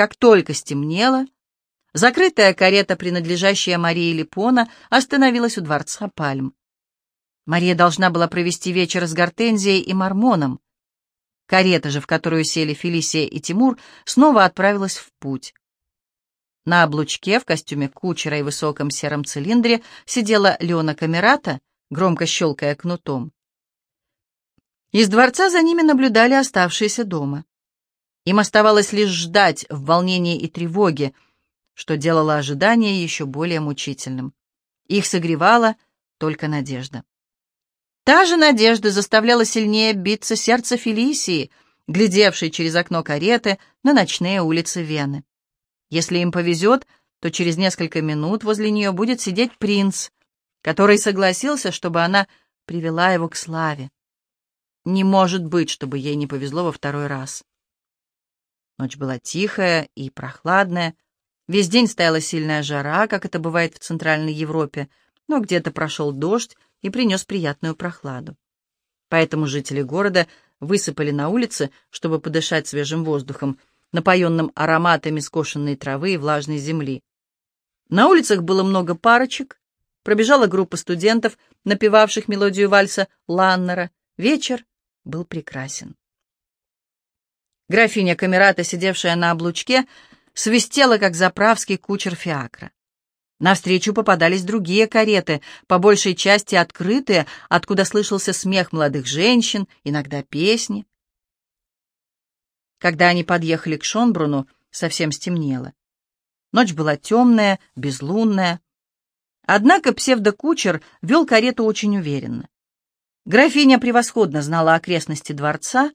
как только стемнело, закрытая карета, принадлежащая Марии Липона, остановилась у дворца Пальм. Мария должна была провести вечер с Гортензией и Мормоном. Карета же, в которую сели Фелисия и Тимур, снова отправилась в путь. На облучке в костюме кучера и высоком сером цилиндре сидела Леона Камерата, громко щелкая кнутом. Из дворца за ними наблюдали оставшиеся дома. Им оставалось лишь ждать в волнении и тревоге, что делало ожидание еще более мучительным. Их согревала только надежда. Та же надежда заставляла сильнее биться сердце Фелисии, глядевшей через окно кареты на ночные улицы Вены. Если им повезет, то через несколько минут возле нее будет сидеть принц, который согласился, чтобы она привела его к славе. Не может быть, чтобы ей не повезло во второй раз. Ночь была тихая и прохладная. Весь день стояла сильная жара, как это бывает в Центральной Европе, но где-то прошел дождь и принес приятную прохладу. Поэтому жители города высыпали на улицы, чтобы подышать свежим воздухом, напоенным ароматами скошенной травы и влажной земли. На улицах было много парочек, пробежала группа студентов, напевавших мелодию вальса Ланнера. Вечер был прекрасен. Графиня Камерата, сидевшая на облучке, свистела, как заправский кучер фиакра. Навстречу попадались другие кареты, по большей части открытые, откуда слышался смех молодых женщин, иногда песни. Когда они подъехали к Шонбруну, совсем стемнело. Ночь была темная, безлунная. Однако псевдокучер вел карету очень уверенно. Графиня превосходно знала окрестности дворца,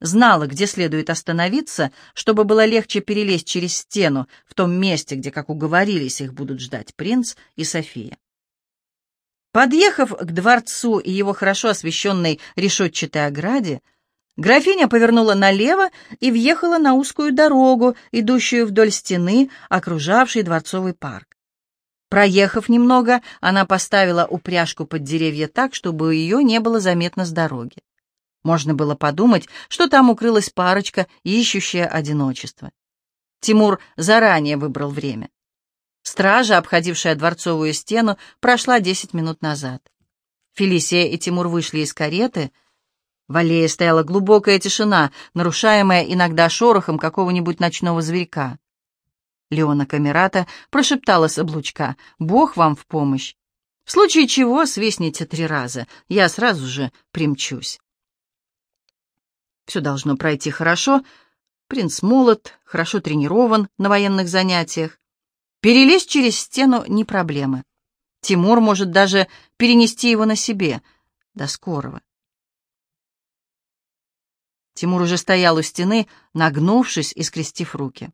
знала, где следует остановиться, чтобы было легче перелезть через стену в том месте, где, как уговорились, их будут ждать принц и София. Подъехав к дворцу и его хорошо освещенной решетчатой ограде, Графиня повернула налево и въехала на узкую дорогу, идущую вдоль стены, окружавшей дворцовый парк. Проехав немного, она поставила упряжку под деревья так, чтобы ее не было заметно с дороги. Можно было подумать, что там укрылась парочка, ищущая одиночество. Тимур заранее выбрал время. Стража, обходившая дворцовую стену, прошла десять минут назад. Фелисия и Тимур вышли из кареты — в аллее стояла глубокая тишина, нарушаемая иногда шорохом какого-нибудь ночного зверька. Леона Камерата прошептала с облучка «Бог вам в помощь! В случае чего свистните три раза, я сразу же примчусь». Все должно пройти хорошо. Принц молод, хорошо тренирован на военных занятиях. Перелезть через стену не проблема. Тимур может даже перенести его на себе. До скорого. Тимур уже стоял у стены, нагнувшись и скрестив руки.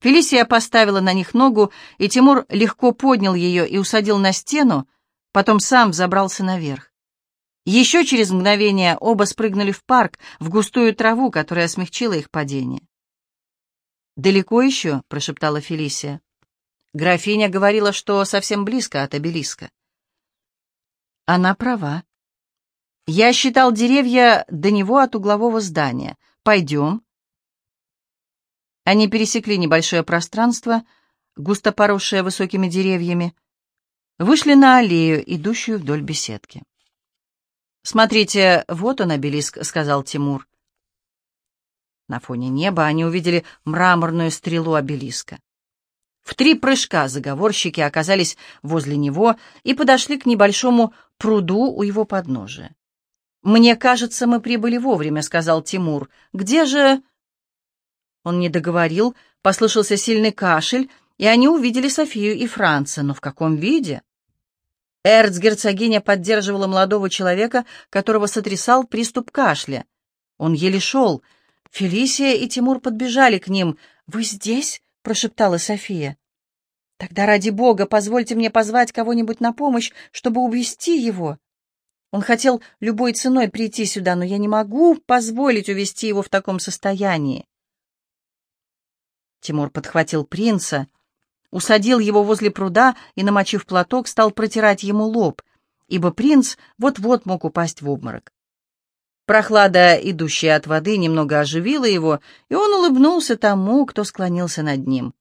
Фелисия поставила на них ногу, и Тимур легко поднял ее и усадил на стену, потом сам взобрался наверх. Еще через мгновение оба спрыгнули в парк, в густую траву, которая смягчила их падение. «Далеко еще?» — прошептала Фелисия. Графиня говорила, что совсем близко от обелиска. Она права. Я считал деревья до него от углового здания. Пойдем. Они пересекли небольшое пространство, густо поросшее высокими деревьями, вышли на аллею, идущую вдоль беседки. «Смотрите, вот он, обелиск», — сказал Тимур. На фоне неба они увидели мраморную стрелу обелиска. В три прыжка заговорщики оказались возле него и подошли к небольшому пруду у его подножия. «Мне кажется, мы прибыли вовремя», — сказал Тимур. «Где же...» Он не договорил, послышался сильный кашель, и они увидели Софию и Франца. Но в каком виде? Эрцгерцогиня поддерживала молодого человека, которого сотрясал приступ кашля. Он еле шел. Фелисия и Тимур подбежали к ним. «Вы здесь?» — прошептала София. «Тогда ради бога позвольте мне позвать кого-нибудь на помощь, чтобы увести его». Он хотел любой ценой прийти сюда, но я не могу позволить увести его в таком состоянии. Тимур подхватил принца, усадил его возле пруда и, намочив платок, стал протирать ему лоб, ибо принц вот-вот мог упасть в обморок. Прохлада, идущая от воды, немного оживила его, и он улыбнулся тому, кто склонился над ним.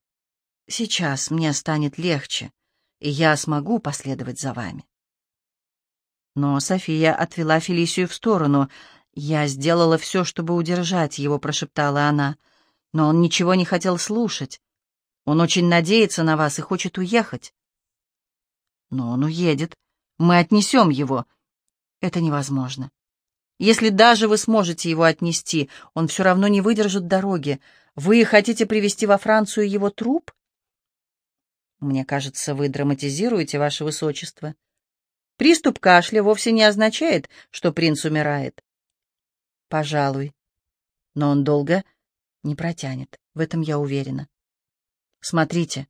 «Сейчас мне станет легче, и я смогу последовать за вами». Но София отвела Фелисию в сторону. «Я сделала все, чтобы удержать его», — прошептала она. «Но он ничего не хотел слушать. Он очень надеется на вас и хочет уехать». «Но он уедет. Мы отнесем его». «Это невозможно. Если даже вы сможете его отнести, он все равно не выдержит дороги. Вы хотите привезти во Францию его труп?» «Мне кажется, вы драматизируете, ваше высочество». Приступ кашля вовсе не означает, что принц умирает. Пожалуй. Но он долго не протянет, в этом я уверена. Смотрите.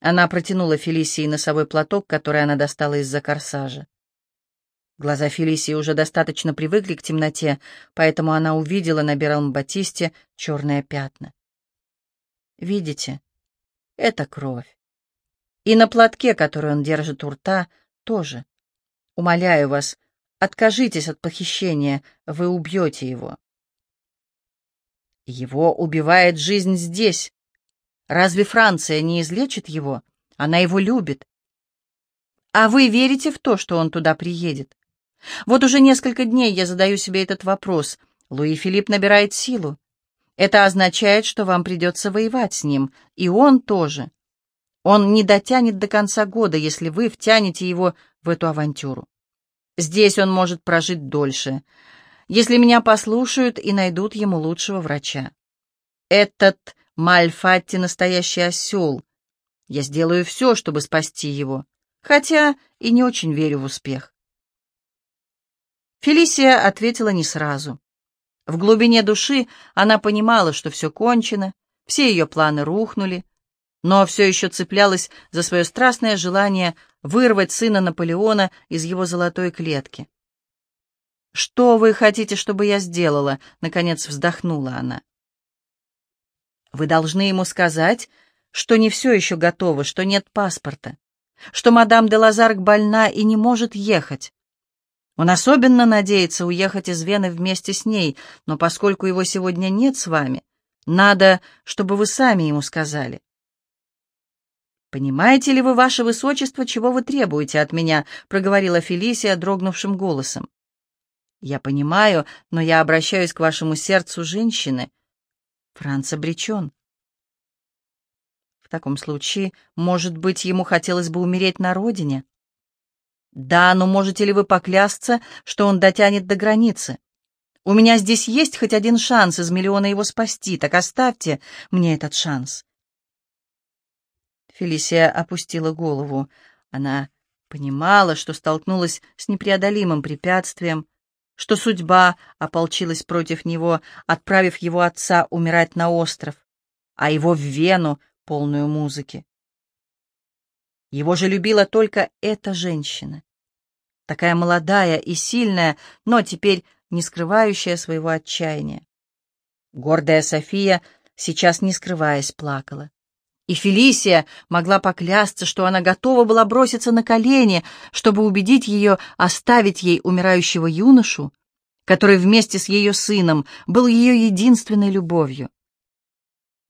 Она протянула Фелисии носовой платок, который она достала из-за корсажа. Глаза Фелисии уже достаточно привыкли к темноте, поэтому она увидела на белом батисте черные пятна. Видите? Это кровь. И на платке, который он держит у рта, тоже. Умоляю вас, откажитесь от похищения, вы убьете его. Его убивает жизнь здесь. Разве Франция не излечит его? Она его любит. А вы верите в то, что он туда приедет? Вот уже несколько дней я задаю себе этот вопрос. Луи Филипп набирает силу. Это означает, что вам придется воевать с ним, и он тоже. Он не дотянет до конца года, если вы втянете его в эту авантюру. Здесь он может прожить дольше, если меня послушают и найдут ему лучшего врача. Этот Мальфатти настоящий осел. Я сделаю все, чтобы спасти его, хотя и не очень верю в успех. Фелисия ответила не сразу. В глубине души она понимала, что все кончено, все ее планы рухнули, но все еще цеплялась за свое страстное желание вырвать сына Наполеона из его золотой клетки. «Что вы хотите, чтобы я сделала?» — наконец вздохнула она. «Вы должны ему сказать, что не все еще готово, что нет паспорта, что мадам де Лазарк больна и не может ехать. Он особенно надеется уехать из Вены вместе с ней, но поскольку его сегодня нет с вами, надо, чтобы вы сами ему сказали. «Понимаете ли вы, ваше высочество, чего вы требуете от меня?» — проговорила Фелисия дрогнувшим голосом. «Я понимаю, но я обращаюсь к вашему сердцу женщины. Франц обречен». «В таком случае, может быть, ему хотелось бы умереть на родине?» «Да, но можете ли вы поклясться, что он дотянет до границы? У меня здесь есть хоть один шанс из миллиона его спасти, так оставьте мне этот шанс». Фелисия опустила голову. Она понимала, что столкнулась с непреодолимым препятствием, что судьба ополчилась против него, отправив его отца умирать на остров, а его в Вену, полную музыки. Его же любила только эта женщина, такая молодая и сильная, но теперь не скрывающая своего отчаяния. Гордая София сейчас, не скрываясь, плакала. И Фелисия могла поклясться, что она готова была броситься на колени, чтобы убедить ее оставить ей умирающего юношу, который вместе с ее сыном был ее единственной любовью.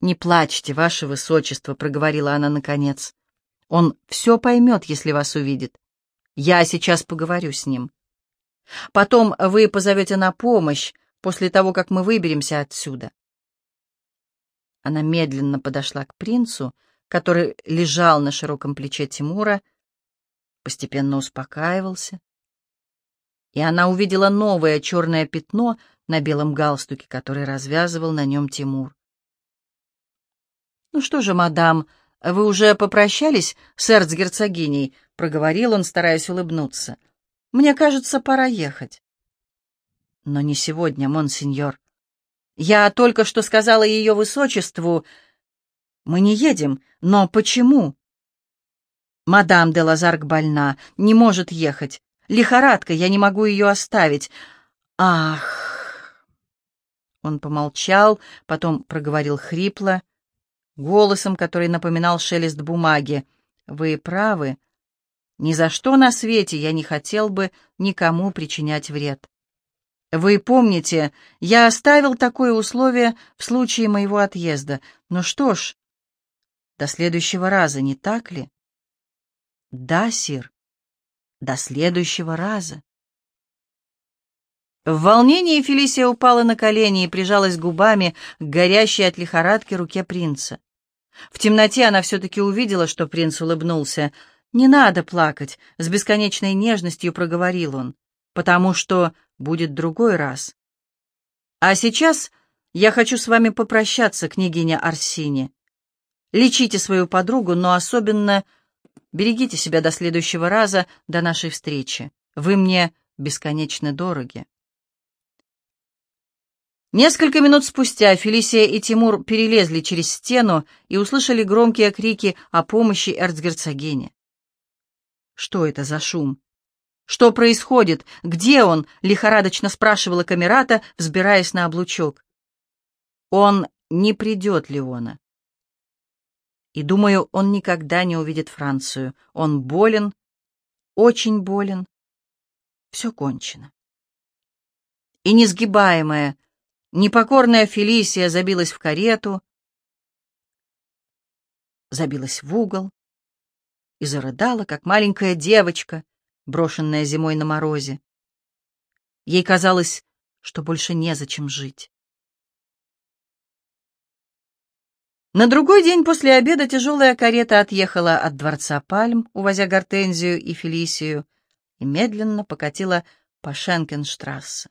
«Не плачьте, ваше высочество», — проговорила она наконец. «Он все поймет, если вас увидит. Я сейчас поговорю с ним. Потом вы позовете на помощь после того, как мы выберемся отсюда. Она медленно подошла к принцу, который лежал на широком плече Тимура, постепенно успокаивался. И она увидела новое черное пятно на белом галстуке, который развязывал на нем Тимур. «Ну что же, мадам, вы уже попрощались с эрцгерцогиней?» — проговорил он, стараясь улыбнуться. «Мне кажется, пора ехать». «Но не сегодня, монсеньор. Я только что сказала ее высочеству, мы не едем, но почему? Мадам де Лазарк больна, не может ехать. Лихорадка, я не могу ее оставить. Ах! Он помолчал, потом проговорил хрипло, голосом, который напоминал шелест бумаги. Вы правы. Ни за что на свете я не хотел бы никому причинять вред. Вы помните, я оставил такое условие в случае моего отъезда. Ну что ж, до следующего раза, не так ли? Да, сир, до следующего раза. В волнении Фелисия упала на колени и прижалась губами к горящей от лихорадки руке принца. В темноте она все-таки увидела, что принц улыбнулся. «Не надо плакать», — с бесконечной нежностью проговорил он, «потому что будет другой раз. А сейчас я хочу с вами попрощаться, княгиня Арсини. Лечите свою подругу, но особенно берегите себя до следующего раза, до нашей встречи. Вы мне бесконечно дороги». Несколько минут спустя Фелисия и Тимур перелезли через стену и услышали громкие крики о помощи эрцгерцогине. «Что это за шум? Что происходит? Где он?» — лихорадочно спрашивала Камерата, взбираясь на облучок. «Он не придет, Леона. И, думаю, он никогда не увидит Францию. Он болен, очень болен. Все кончено». И несгибаемая, Непокорная Фелисия забилась в карету, забилась в угол и зарыдала, как маленькая девочка, брошенная зимой на морозе. Ей казалось, что больше незачем жить. На другой день после обеда тяжелая карета отъехала от дворца Пальм, увозя Гортензию и Фелисию, и медленно покатила по Шенкенштрассе.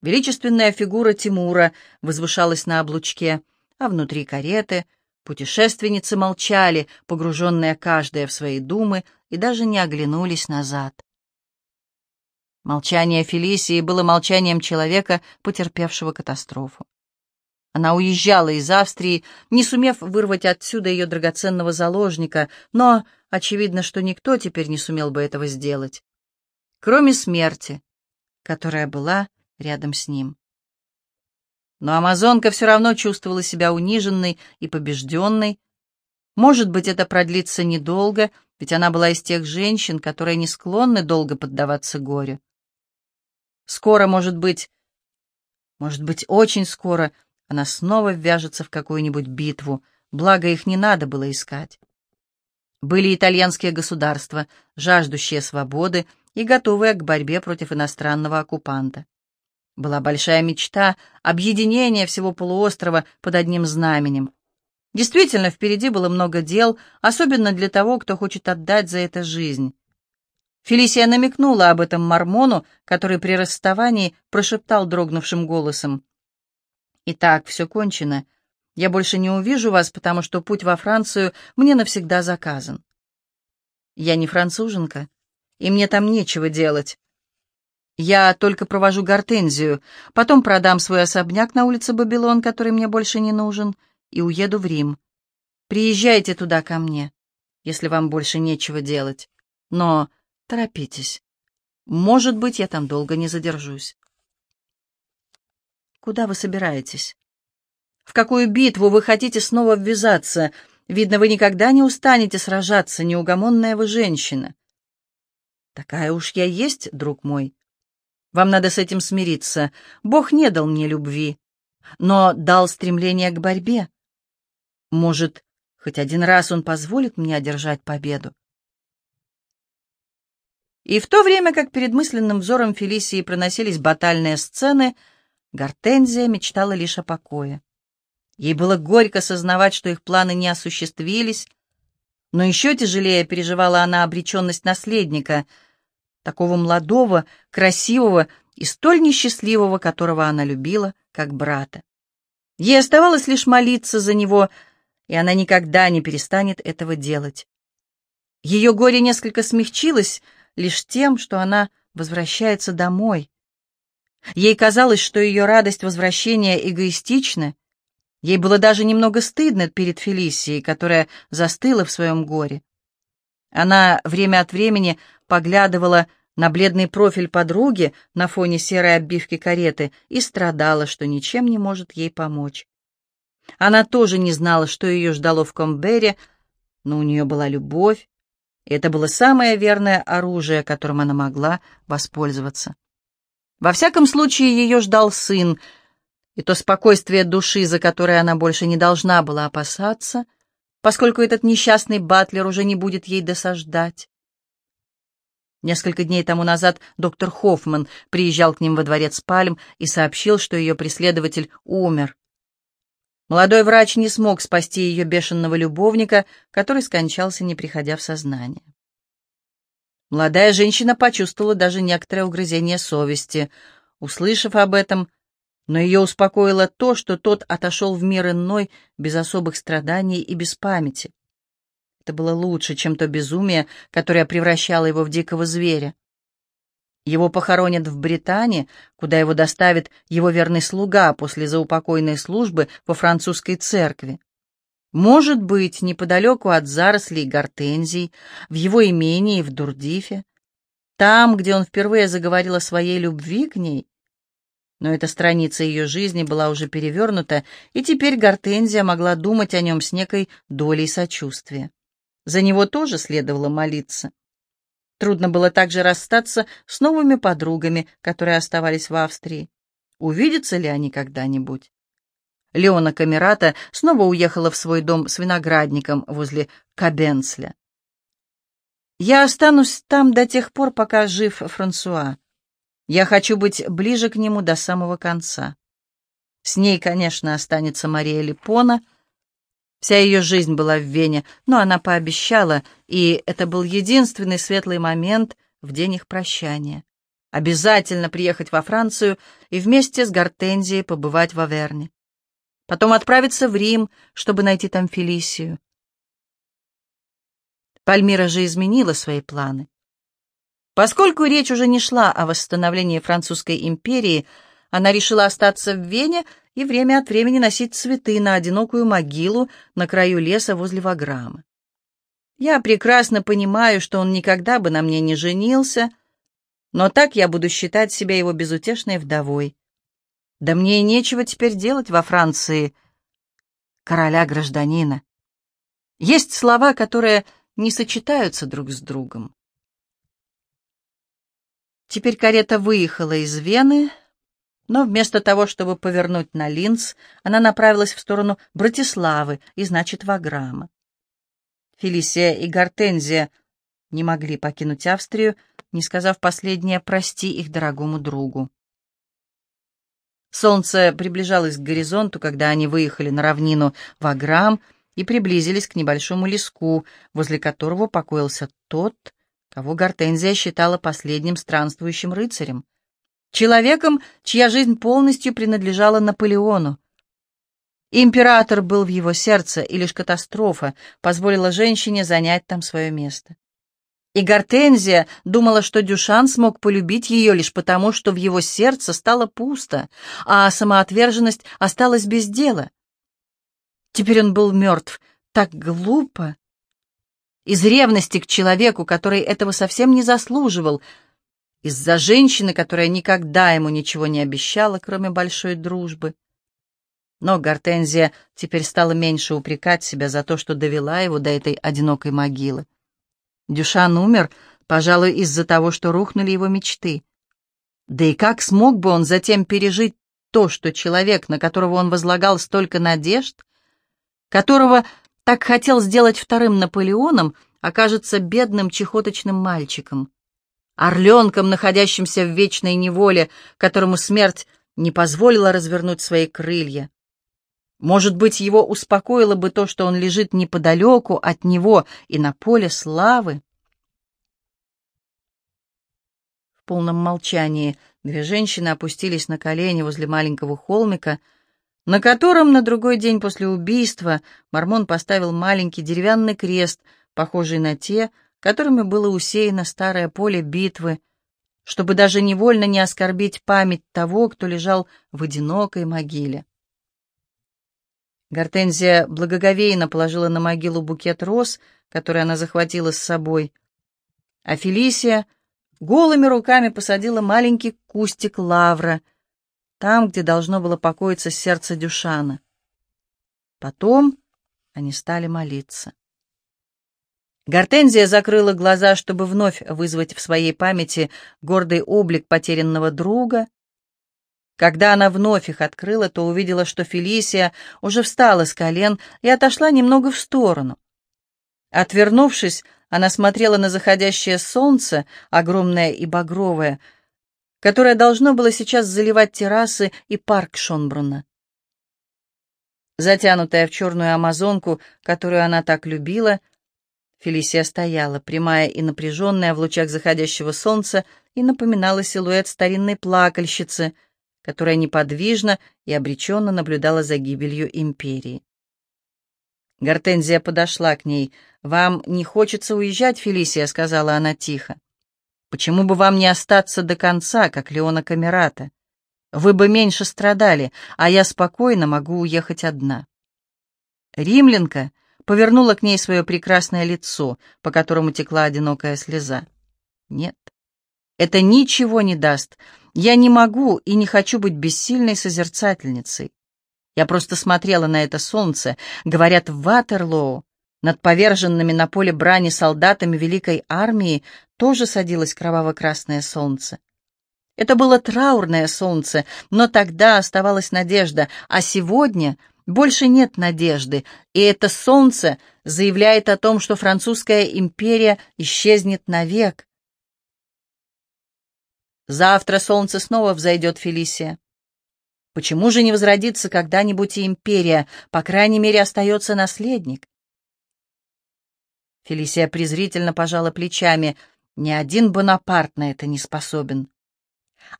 Величественная фигура Тимура возвышалась на облучке, а внутри кареты путешественницы молчали, погруженные каждая в свои думы, и даже не оглянулись назад. Молчание Фелисии было молчанием человека, потерпевшего катастрофу. Она уезжала из Австрии, не сумев вырвать отсюда ее драгоценного заложника, но очевидно, что никто теперь не сумел бы этого сделать, кроме смерти, которая была рядом с ним. Но амазонка все равно чувствовала себя униженной и побежденной. Может быть, это продлится недолго, ведь она была из тех женщин, которые не склонны долго поддаваться горю. Скоро, может быть, может быть, очень скоро она снова ввяжется в какую-нибудь битву, благо их не надо было искать. Были итальянские государства, жаждущие свободы и готовые к борьбе против иностранного оккупанта. Была большая мечта объединения всего полуострова под одним знаменем. Действительно, впереди было много дел, особенно для того, кто хочет отдать за это жизнь. Фелисия намекнула об этом Мормону, который при расставании прошептал дрогнувшим голосом. «Итак, все кончено. Я больше не увижу вас, потому что путь во Францию мне навсегда заказан. Я не француженка, и мне там нечего делать. Я только провожу гортензию, потом продам свой особняк на улице Бабилон, который мне больше не нужен, и уеду в Рим. Приезжайте туда ко мне, если вам больше нечего делать. Но торопитесь. Может быть, я там долго не задержусь. Куда вы собираетесь? В какую битву вы хотите снова ввязаться? Видно, вы никогда не устанете сражаться, неугомонная вы женщина. Такая уж я есть, друг мой. Вам надо с этим смириться. Бог не дал мне любви, но дал стремление к борьбе. Может, хоть один раз он позволит мне одержать победу. И в то время, как перед мысленным взором Фелисии проносились батальные сцены, Гортензия мечтала лишь о покое. Ей было горько сознавать, что их планы не осуществились, но еще тяжелее переживала она обреченность наследника — такого молодого, красивого и столь несчастливого, которого она любила, как брата. Ей оставалось лишь молиться за него, и она никогда не перестанет этого делать. Ее горе несколько смягчилось лишь тем, что она возвращается домой. Ей казалось, что ее радость возвращения эгоистична. Ей было даже немного стыдно перед Фелисией, которая застыла в своем горе. Она время от времени поглядывала на бледный профиль подруги на фоне серой обивки кареты и страдала, что ничем не может ей помочь. Она тоже не знала, что ее ждало в Комбере, но у нее была любовь, и это было самое верное оружие, которым она могла воспользоваться. Во всяком случае, ее ждал сын, и то спокойствие души, за которое она больше не должна была опасаться, поскольку этот несчастный батлер уже не будет ей досаждать. Несколько дней тому назад доктор Хоффман приезжал к ним во дворец Пальм и сообщил, что ее преследователь умер. Молодой врач не смог спасти ее бешеного любовника, который скончался, не приходя в сознание. Молодая женщина почувствовала даже некоторое угрызение совести, услышав об этом, но ее успокоило то, что тот отошел в мир иной без особых страданий и без памяти. Это было лучше, чем то безумие, которое превращало его в дикого зверя. Его похоронят в Британии, куда его доставит его верный слуга после заупокойной службы во французской церкви. Может быть, неподалеку от зарослей гортензий, в его имении в Дурдифе, там, где он впервые заговорил о своей любви к ней. Но эта страница ее жизни была уже перевернута, и теперь Гортензия могла думать о нем с некой долей сочувствия. За него тоже следовало молиться. Трудно было также расстаться с новыми подругами, которые оставались в Австрии. Увидятся ли они когда-нибудь? Леона Камерата снова уехала в свой дом с виноградником возле Кабенцля. «Я останусь там до тех пор, пока жив Франсуа. Я хочу быть ближе к нему до самого конца. С ней, конечно, останется Мария Липона. Вся ее жизнь была в Вене, но она пообещала, и это был единственный светлый момент в день их прощания. Обязательно приехать во Францию и вместе с Гортензией побывать в Аверне потом отправиться в Рим, чтобы найти там Фелисию. Пальмира же изменила свои планы. Поскольку речь уже не шла о восстановлении французской империи, она решила остаться в Вене и время от времени носить цветы на одинокую могилу на краю леса возле Ваграма. Я прекрасно понимаю, что он никогда бы на мне не женился, но так я буду считать себя его безутешной вдовой. Да мне и нечего теперь делать во Франции короля-гражданина. Есть слова, которые не сочетаются друг с другом. Теперь карета выехала из Вены, но вместо того, чтобы повернуть на Линц, она направилась в сторону Братиславы и, значит, Ваграма. Фелисия и Гортензия не могли покинуть Австрию, не сказав последнее «прости» их дорогому другу. Солнце приближалось к горизонту, когда они выехали на равнину Ваграм и приблизились к небольшому леску, возле которого покоился тот, кого Гортензия считала последним странствующим рыцарем. Человеком, чья жизнь полностью принадлежала Наполеону. Император был в его сердце, и лишь катастрофа позволила женщине занять там свое место. И Гортензия думала, что Дюшан смог полюбить ее лишь потому, что в его сердце стало пусто, а самоотверженность осталась без дела. Теперь он был мертв. Так глупо. Из ревности к человеку, который этого совсем не заслуживал. Из-за женщины, которая никогда ему ничего не обещала, кроме большой дружбы. Но Гортензия теперь стала меньше упрекать себя за то, что довела его до этой одинокой могилы. Дюшан умер, пожалуй, из-за того, что рухнули его мечты. Да и как смог бы он затем пережить то, что человек, на которого он возлагал столько надежд, которого так хотел сделать вторым Наполеоном, окажется бедным чехоточным мальчиком, орленком, находящимся в вечной неволе, которому смерть не позволила развернуть свои крылья. Может быть, его успокоило бы то, что он лежит неподалеку от него и на поле славы? В полном молчании две женщины опустились на колени возле маленького холмика, на котором на другой день после убийства Мормон поставил маленький деревянный крест, похожий на те, которыми было усеяно старое поле битвы, чтобы даже невольно не оскорбить память того, кто лежал в одинокой могиле. Гортензия благоговейно положила на могилу букет роз, который она захватила с собой. А Фелисия голыми руками посадила маленький кустик лавра, там, где должно было покоиться сердце Дюшана. Потом они стали молиться. Гортензия закрыла глаза, чтобы вновь вызвать в своей памяти гордый облик потерянного друга. Когда она вновь их открыла, то увидела, что Фелисия уже встала с колен и отошла немного в сторону. Отвернувшись, она смотрела на заходящее солнце, огромное и багровое, которое должно было сейчас заливать террасы и парк Шонбруна. Затянутая в черную амазонку, которую она так любила, Фелисия стояла, прямая и напряженная в лучах заходящего солнца, и напоминала силуэт старинной плакальщицы, которая неподвижно и обреченно наблюдала за гибелью империи. Гортензия подошла к ней. «Вам не хочется уезжать, Фелисия?» — сказала она тихо. «Почему бы вам не остаться до конца, как Леона Камерата? Вы бы меньше страдали, а я спокойно могу уехать одна». Римлянка повернула к ней свое прекрасное лицо, по которому текла одинокая слеза. «Нет, это ничего не даст. Я не могу и не хочу быть бессильной созерцательницей. Я просто смотрела на это солнце, говорят, в Ватерлоу, над поверженными на поле брани солдатами Великой Армии тоже садилось кроваво-красное солнце. Это было траурное солнце, но тогда оставалась надежда, а сегодня больше нет надежды, и это солнце заявляет о том, что французская империя исчезнет навек. Завтра солнце снова взойдет, Фелисия. Почему же не возродится когда-нибудь и империя? По крайней мере, остается наследник. Фелисия презрительно пожала плечами. Ни один Бонапарт на это не способен.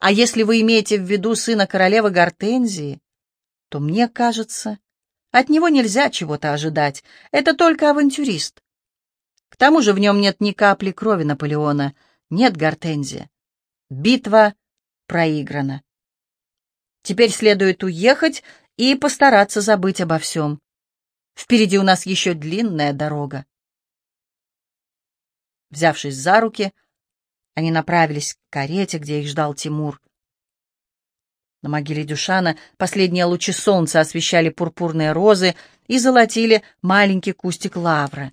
А если вы имеете в виду сына королевы Гортензии, то, мне кажется, от него нельзя чего-то ожидать. Это только авантюрист. К тому же в нем нет ни капли крови Наполеона. Нет Гортензия. Битва проиграна. Теперь следует уехать и постараться забыть обо всем. Впереди у нас еще длинная дорога. Взявшись за руки, они направились к карете, где их ждал Тимур. На могиле Дюшана последние лучи солнца освещали пурпурные розы и золотили маленький кустик лавры.